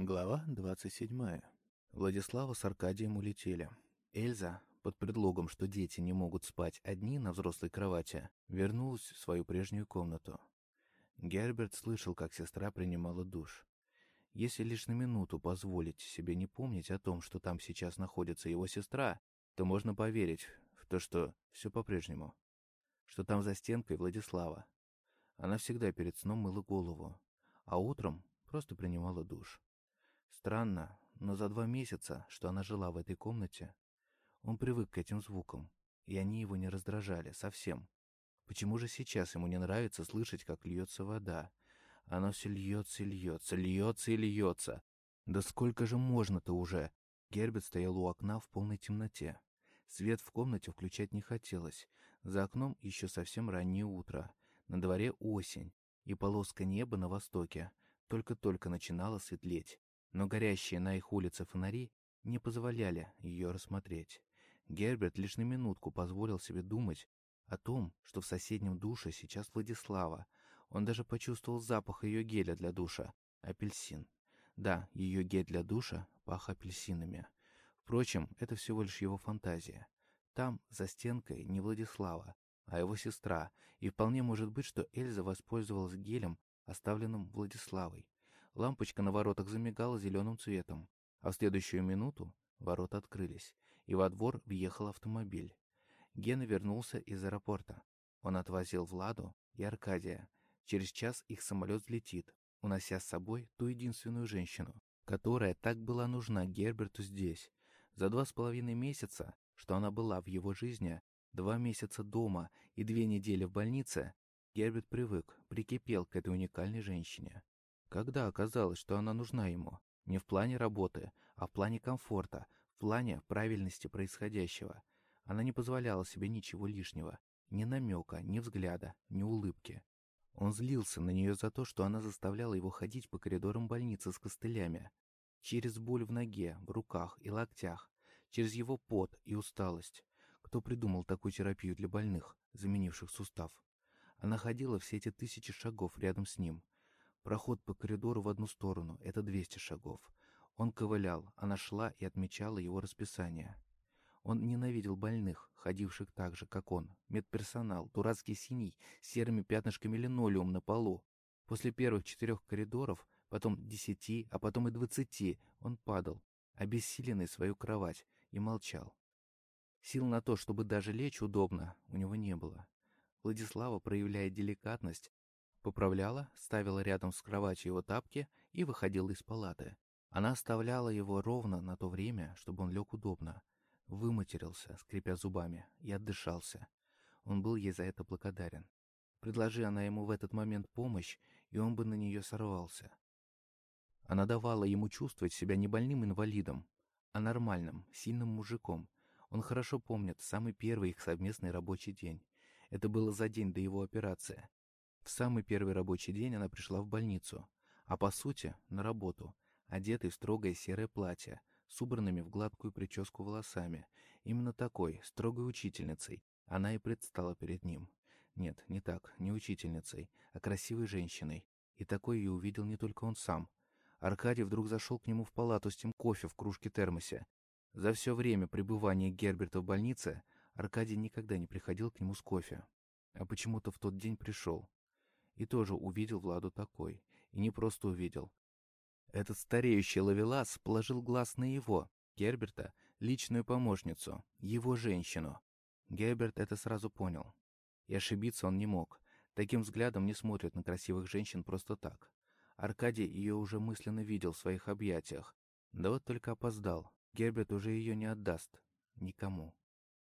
Глава 27. Владислава с Аркадием улетели. Эльза, под предлогом, что дети не могут спать одни на взрослой кровати, вернулась в свою прежнюю комнату. Герберт слышал, как сестра принимала душ. Если лишь на минуту позволить себе не помнить о том, что там сейчас находится его сестра, то можно поверить в то, что все по-прежнему. Что там за стенкой Владислава. Она всегда перед сном мыла голову, а утром просто принимала душ. Странно, но за два месяца, что она жила в этой комнате, он привык к этим звукам, и они его не раздражали совсем. Почему же сейчас ему не нравится слышать, как льется вода? Оно все льется и льется, льется и льется. Да сколько же можно-то уже? Герберт стоял у окна в полной темноте. Свет в комнате включать не хотелось. За окном еще совсем раннее утро. На дворе осень, и полоска неба на востоке только-только начинала светлеть но горящие на их улице фонари не позволяли ее рассмотреть. Герберт лишь на минутку позволил себе думать о том, что в соседнем душе сейчас Владислава. Он даже почувствовал запах ее геля для душа — апельсин. Да, ее гель для душа пах апельсинами. Впрочем, это всего лишь его фантазия. Там, за стенкой, не Владислава, а его сестра, и вполне может быть, что Эльза воспользовалась гелем, оставленным Владиславой. Лампочка на воротах замигала зеленым цветом, а в следующую минуту ворота открылись, и во двор въехал автомобиль. Гена вернулся из аэропорта. Он отвозил Владу и Аркадия. Через час их самолет взлетит, унося с собой ту единственную женщину, которая так была нужна Герберту здесь. За два с половиной месяца, что она была в его жизни, два месяца дома и две недели в больнице, Герберт привык, прикипел к этой уникальной женщине. Когда оказалось, что она нужна ему? Не в плане работы, а в плане комфорта, в плане правильности происходящего. Она не позволяла себе ничего лишнего. Ни намека, ни взгляда, ни улыбки. Он злился на нее за то, что она заставляла его ходить по коридорам больницы с костылями. Через боль в ноге, в руках и локтях. Через его пот и усталость. Кто придумал такую терапию для больных, заменивших сустав? Она ходила все эти тысячи шагов рядом с ним, Проход по коридору в одну сторону — это 200 шагов. Он ковылял, она шла и отмечала его расписание. Он ненавидел больных, ходивших так же, как он. Медперсонал, дурацкий синий, с серыми пятнышками линолеум на полу. После первых четырех коридоров, потом десяти, а потом и двадцати, он падал, обессиленный свою кровать, и молчал. Сил на то, чтобы даже лечь удобно, у него не было. Владислава, проявляя деликатность, Поправляла, ставила рядом с кроватью его тапки и выходила из палаты. Она оставляла его ровно на то время, чтобы он лег удобно. Выматерился, скрипя зубами, и отдышался. Он был ей за это благодарен. Предложи она ему в этот момент помощь, и он бы на нее сорвался. Она давала ему чувствовать себя не больным инвалидом, а нормальным, сильным мужиком. Он хорошо помнит самый первый их совместный рабочий день. Это было за день до его операции. В самый первый рабочий день она пришла в больницу, а по сути на работу, одетой в строгое серое платье, с убранными в гладкую прическу волосами. Именно такой, строгой учительницей, она и предстала перед ним. Нет, не так, не учительницей, а красивой женщиной. И такой ее увидел не только он сам. Аркадий вдруг зашел к нему в палату с тем кофе в кружке-термосе. За все время пребывания Герберта в больнице Аркадий никогда не приходил к нему с кофе. А почему-то в тот день пришел. И тоже увидел Владу такой. И не просто увидел. Этот стареющий ловелас положил глаз на его, Герберта, личную помощницу, его женщину. Герберт это сразу понял. И ошибиться он не мог. Таким взглядом не смотрят на красивых женщин просто так. Аркадий ее уже мысленно видел в своих объятиях. Да вот только опоздал. Герберт уже ее не отдаст. Никому.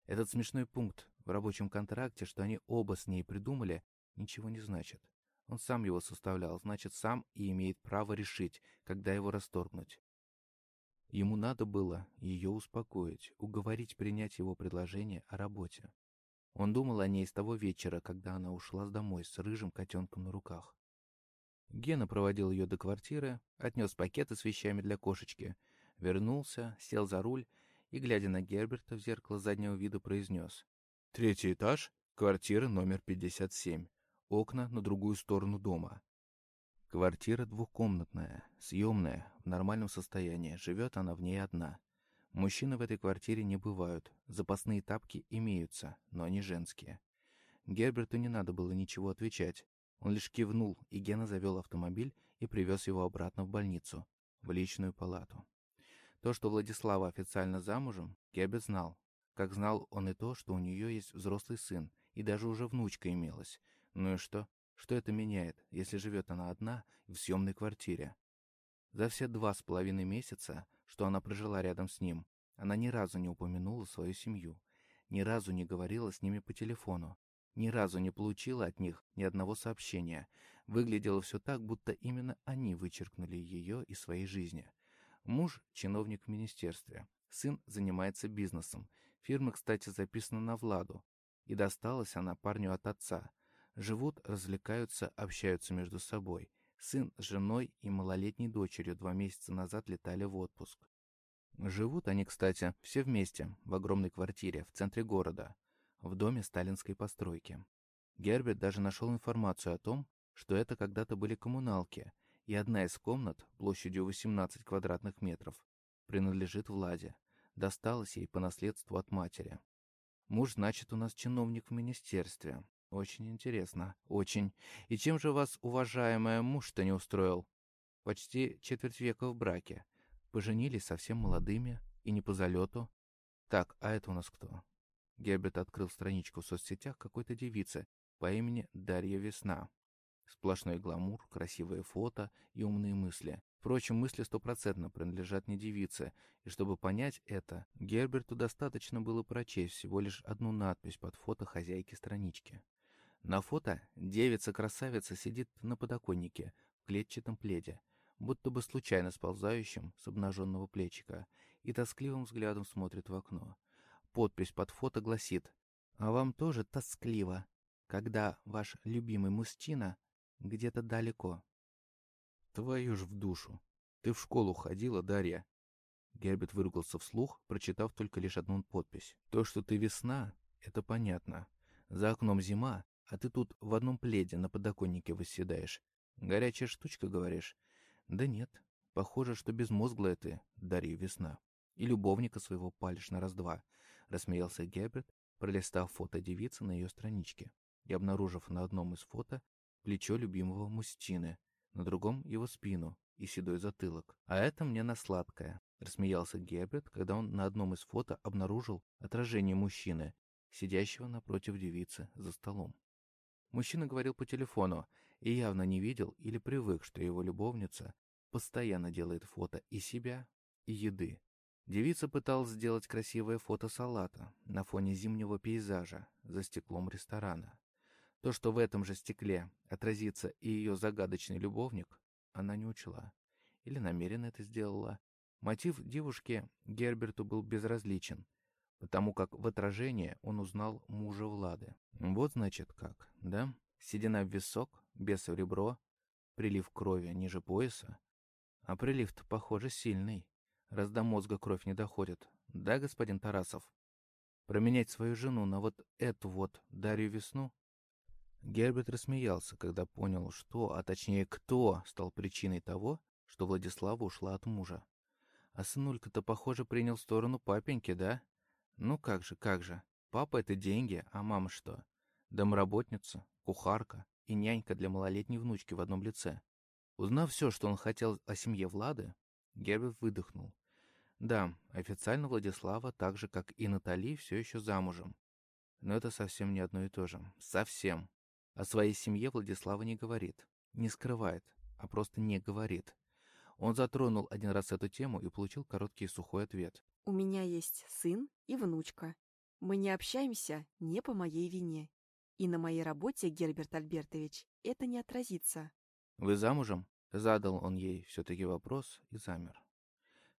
Этот смешной пункт в рабочем контракте, что они оба с ней придумали, ничего не значит. Он сам его составлял, значит, сам и имеет право решить, когда его расторгнуть. Ему надо было ее успокоить, уговорить принять его предложение о работе. Он думал о ней с того вечера, когда она ушла домой с рыжим котенком на руках. Гена проводил ее до квартиры, отнес пакеты с вещами для кошечки, вернулся, сел за руль и, глядя на Герберта в зеркало заднего вида, произнес. «Третий этаж, квартира номер 57 окна на другую сторону дома. Квартира двухкомнатная, съемная, в нормальном состоянии, живет она в ней одна. Мужчины в этой квартире не бывают, запасные тапки имеются, но они женские. Герберту не надо было ничего отвечать. Он лишь кивнул, и Гена завел автомобиль и привез его обратно в больницу, в личную палату. То, что Владислава официально замужем, Герберт знал. Как знал он и то, что у нее есть взрослый сын, и даже уже внучка имелась. Ну и что? Что это меняет, если живет она одна в съемной квартире? За все два с половиной месяца, что она прожила рядом с ним, она ни разу не упомянула свою семью, ни разу не говорила с ними по телефону, ни разу не получила от них ни одного сообщения. Выглядело все так, будто именно они вычеркнули ее из своей жизни. Муж – чиновник в министерстве, сын занимается бизнесом. Фирма, кстати, записана на Владу. И досталась она парню от отца. Живут, развлекаются, общаются между собой. Сын с женой и малолетней дочерью два месяца назад летали в отпуск. Живут они, кстати, все вместе, в огромной квартире в центре города, в доме сталинской постройки. Герберт даже нашел информацию о том, что это когда-то были коммуналки, и одна из комнат, площадью 18 квадратных метров, принадлежит Владе, досталась ей по наследству от матери. Муж, значит, у нас чиновник в министерстве. Очень интересно. Очень. И чем же вас, уважаемая, муж-то не устроил? Почти четверть века в браке. Поженились совсем молодыми и не по залету. Так, а это у нас кто? Герберт открыл страничку в соцсетях какой-то девицы по имени Дарья Весна. Сплошной гламур, красивые фото и умные мысли. Впрочем, мысли стопроцентно принадлежат не девице, и чтобы понять это, Герберту достаточно было прочесть всего лишь одну надпись под фото хозяйки странички. На фото девица-красавица сидит на подоконнике в клетчатом пледе, будто бы случайно сползающим с обнаженного плечика, и тоскливым взглядом смотрит в окно. Подпись под фото гласит «А вам тоже тоскливо, когда ваш любимый мужчина где-то далеко». Твою ж в душу. Ты в школу ходила, Дарья? Герберт выругался вслух, прочитав только лишь одну подпись. То, что ты весна, это понятно. За окном зима, а ты тут в одном пледе на подоконнике восседаешь. Горячая штучка, говоришь? Да нет, похоже, что безмозглая ты, Дарья Весна. И любовника своего палишь на раз-два. Рассмеялся Герберт, пролистав фото девицы на ее страничке и обнаружив на одном из фото плечо любимого мужчины, на другом его спину и седой затылок. А это мне на сладкое. Рассмеялся Герберт, когда он на одном из фото обнаружил отражение мужчины, сидящего напротив девицы за столом. Мужчина говорил по телефону и явно не видел или привык, что его любовница постоянно делает фото и себя, и еды. Девица пыталась сделать красивое фото салата на фоне зимнего пейзажа за стеклом ресторана. То, что в этом же стекле отразится и ее загадочный любовник, она не учла. Или намеренно это сделала. Мотив девушки Герберту был безразличен, потому как в отражении он узнал мужа Влады. Вот значит как, да? Седина в висок, без в ребро, прилив крови ниже пояса. А прилив-то, похоже, сильный, раз до мозга кровь не доходит. Да, господин Тарасов? Променять свою жену на вот эту вот Дарью Весну? Герберт рассмеялся, когда понял, что, а точнее кто, стал причиной того, что Владислава ушла от мужа. А сынулька-то, похоже, принял сторону папеньки, да? Ну как же, как же. Папа — это деньги, а мама что? Домработница, кухарка и нянька для малолетней внучки в одном лице. Узнав все, что он хотел о семье Влады, Герберт выдохнул. Да, официально Владислава, так же, как и Натали, все еще замужем. Но это совсем не одно и то же. Совсем. О своей семье Владислава не говорит. Не скрывает, а просто не говорит. Он затронул один раз эту тему и получил короткий и сухой ответ. «У меня есть сын и внучка. Мы не общаемся не по моей вине. И на моей работе, Герберт Альбертович, это не отразится». «Вы замужем?» Задал он ей все-таки вопрос и замер.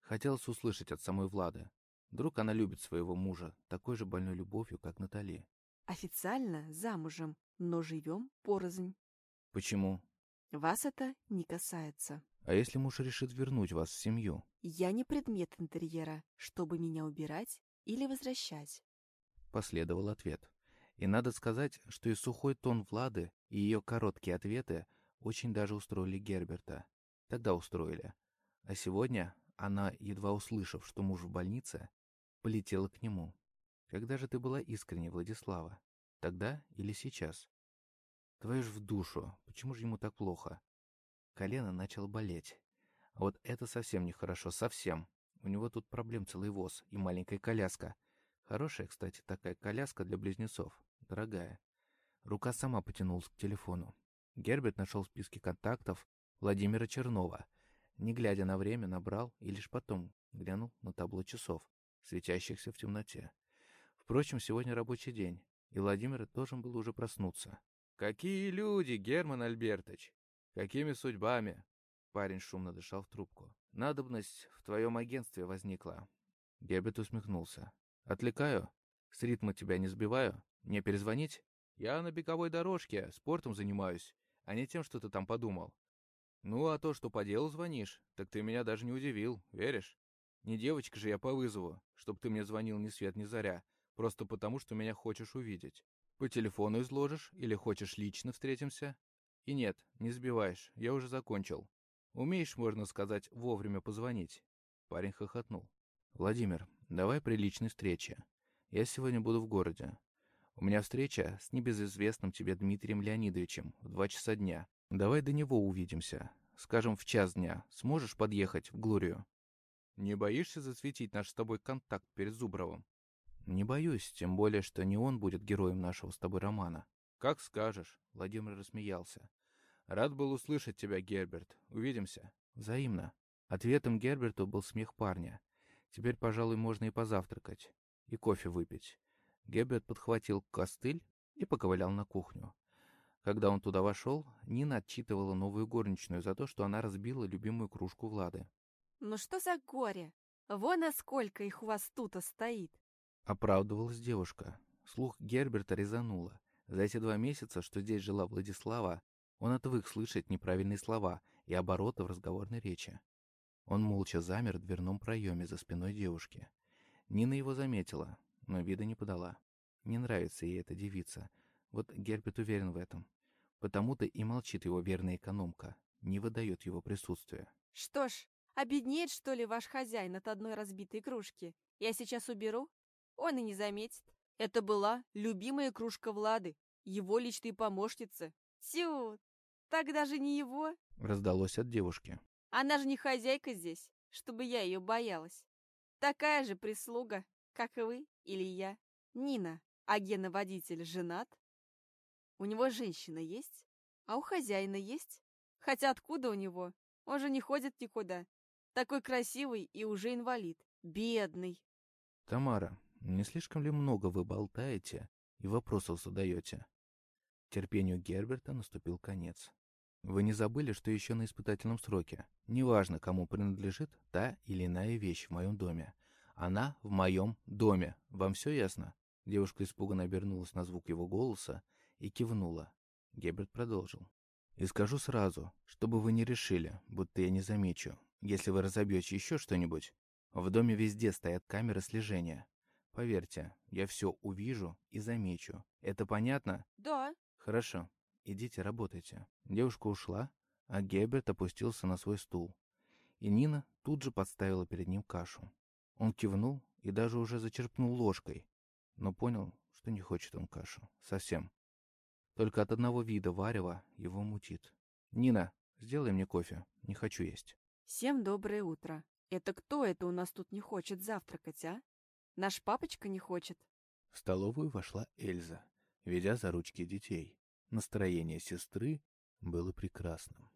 Хотелось услышать от самой Влады. Вдруг она любит своего мужа такой же больной любовью, как Натали. «Официально замужем, но живем порознь». «Почему?» «Вас это не касается». А если муж решит вернуть вас в семью? Я не предмет интерьера, чтобы меня убирать или возвращать. Последовал ответ. И надо сказать, что и сухой тон Влады, и ее короткие ответы очень даже устроили Герберта. Тогда устроили. А сегодня она, едва услышав, что муж в больнице, полетела к нему. Когда же ты была искренне, Владислава? Тогда или сейчас? Твою ж в душу, почему же ему так плохо? Колено начало болеть. Вот это совсем нехорошо, совсем. У него тут проблем целый воз и маленькая коляска. Хорошая, кстати, такая коляска для близнецов. Дорогая. Рука сама потянулась к телефону. Герберт нашел в списке контактов Владимира Чернова. Не глядя на время, набрал и лишь потом глянул на табло часов, светящихся в темноте. Впрочем, сегодня рабочий день, и Владимир должен был уже проснуться. «Какие люди, Герман Альбертович! Какими судьбами!» Парень шумно дышал в трубку. «Надобность в твоем агентстве возникла». Герберт усмехнулся. «Отвлекаю? С ритма тебя не сбиваю? Мне перезвонить?» «Я на беговой дорожке, спортом занимаюсь, а не тем, что ты там подумал. Ну, а то, что по делу звонишь, так ты меня даже не удивил, веришь? Не девочка же я по вызову, чтоб ты мне звонил ни свет ни заря, просто потому, что меня хочешь увидеть. По телефону изложишь или хочешь лично встретимся? И нет, не сбиваешь, я уже закончил. Умеешь, можно сказать, вовремя позвонить?» Парень хохотнул. «Владимир, давай при личной встрече. Я сегодня буду в городе. У меня встреча с небезызвестным тебе Дмитрием Леонидовичем в два часа дня. Давай до него увидимся. Скажем, в час дня. Сможешь подъехать в Глорию? Не боишься засветить наш с тобой контакт перед Зубровым? Не боюсь, тем более, что не он будет героем нашего с тобой романа. Как скажешь, Владимир рассмеялся. Рад был услышать тебя, Герберт. Увидимся. Взаимно. Ответом Герберту был смех парня. Теперь, пожалуй, можно и позавтракать, и кофе выпить. Герберт подхватил костыль и поковылял на кухню. Когда он туда вошел, Нина отчитывала новую горничную за то, что она разбила любимую кружку Влады. «Ну что за горе? Вон, сколько их у вас тут стоит!» Оправдывалась девушка. Слух Герберта резануло. За эти два месяца, что здесь жила Владислава, он отвык слышать неправильные слова и обороты в разговорной речи. Он молча замер в дверном проеме за спиной девушки. Нина его заметила, но вида не подала. Не нравится ей эта девица, вот Герберт уверен в этом. Потому-то и молчит его верная экономка, не выдает его присутствия. «Что ж, обеднеет, что ли, ваш хозяин от одной разбитой кружки? Я сейчас уберу? Он и не заметит. Это была любимая кружка Влады, его личной помощницы. Тю, так даже не его!» Раздалось от девушки. «Она же не хозяйка здесь, чтобы я ее боялась. Такая же прислуга, как и вы или я. Нина, а Гена-водитель женат? У него женщина есть, а у хозяина есть. Хотя откуда у него? Он же не ходит никуда. Такой красивый и уже инвалид. Бедный. Тамара, не слишком ли много вы болтаете и вопросов задаете? Терпению Герберта наступил конец. Вы не забыли, что еще на испытательном сроке. Неважно, кому принадлежит та или иная вещь в моем доме. Она в моем доме. Вам все ясно? Девушка испуганно обернулась на звук его голоса и кивнула. Геберт продолжил. «И скажу сразу, чтобы вы не решили, будто я не замечу. Если вы разобьете еще что-нибудь, в доме везде стоят камеры слежения. Поверьте, я все увижу и замечу. Это понятно?» «Да». «Хорошо. Идите, работайте». Девушка ушла, а Геберт опустился на свой стул. И Нина тут же подставила перед ним кашу. Он кивнул и даже уже зачерпнул ложкой, но понял, что не хочет он кашу. Совсем. Только от одного вида варева его мутит. «Нина, сделай мне кофе. Не хочу есть». «Всем доброе утро. Это кто это у нас тут не хочет завтракать, а? Наш папочка не хочет?» В столовую вошла Эльза, ведя за ручки детей. Настроение сестры было прекрасным.